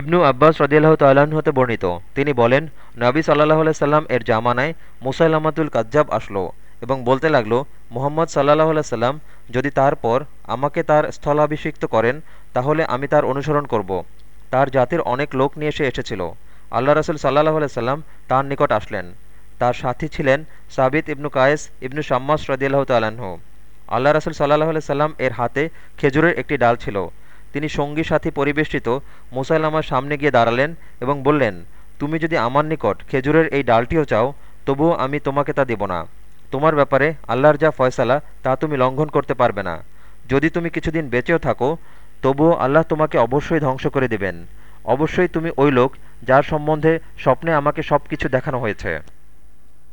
ইবনু আব্বাস রদিয়াল্লাহ তাল্লাহ্ন হতে বর্ণিত। তিনি বলেন, নবী সাল্লাহ সাল্লাম এর জামানায় মুসাইলামাতুল কাজ্জাব আসলো এবং বলতে লাগল, মোহাম্মদ সাল্লাহ সাল্লাম যদি তারপর আমাকে তার স্থলাভিষিক্ত করেন, তাহলে আমি তার অনুসরণ করব। তার জাতির অনেক লোক নিয়ে সে এসেছিল। আল্লাহ রসুল সাল্লাহ সাল্লাম তার নিকট আসলেন। তার সাথী ছিলেন সাবিত ইবনু কায়েস ইবনু শাম্মাস রদিয়াল্লাহ তাল্লাহ্ন আল্লাহ রসুল সাল্লাহ সাল্লাম এর হাতে খেজুরের একটি ডাল ছিল। তিনি সঙ্গী সাথী পরিবেষ্টিত মুসাইলামার সামনে গিয়ে দাঁড়ালেন এবং বললেন, তুমি যদি আমার নিকট খেজুরের এই ডালটিও চাও, তবুও আমি তোমাকে তা দেব না। তোমার ব্যাপারে আল্লাহর যা ফয়সালা, তা তুমি লঙ্ঘন করতে পারবে না। যদি তুমি কিছুদিন বেঁচেও থাকো, তবুও আল্লাহ তোমাকে অবশ্যই ধ্বংস করে দেবেন। অবশ্যই তুমি ওই লোক যার সম্বন্ধে স্বপ্নে আমাকে সব কিছু দেখানো হয়েছে।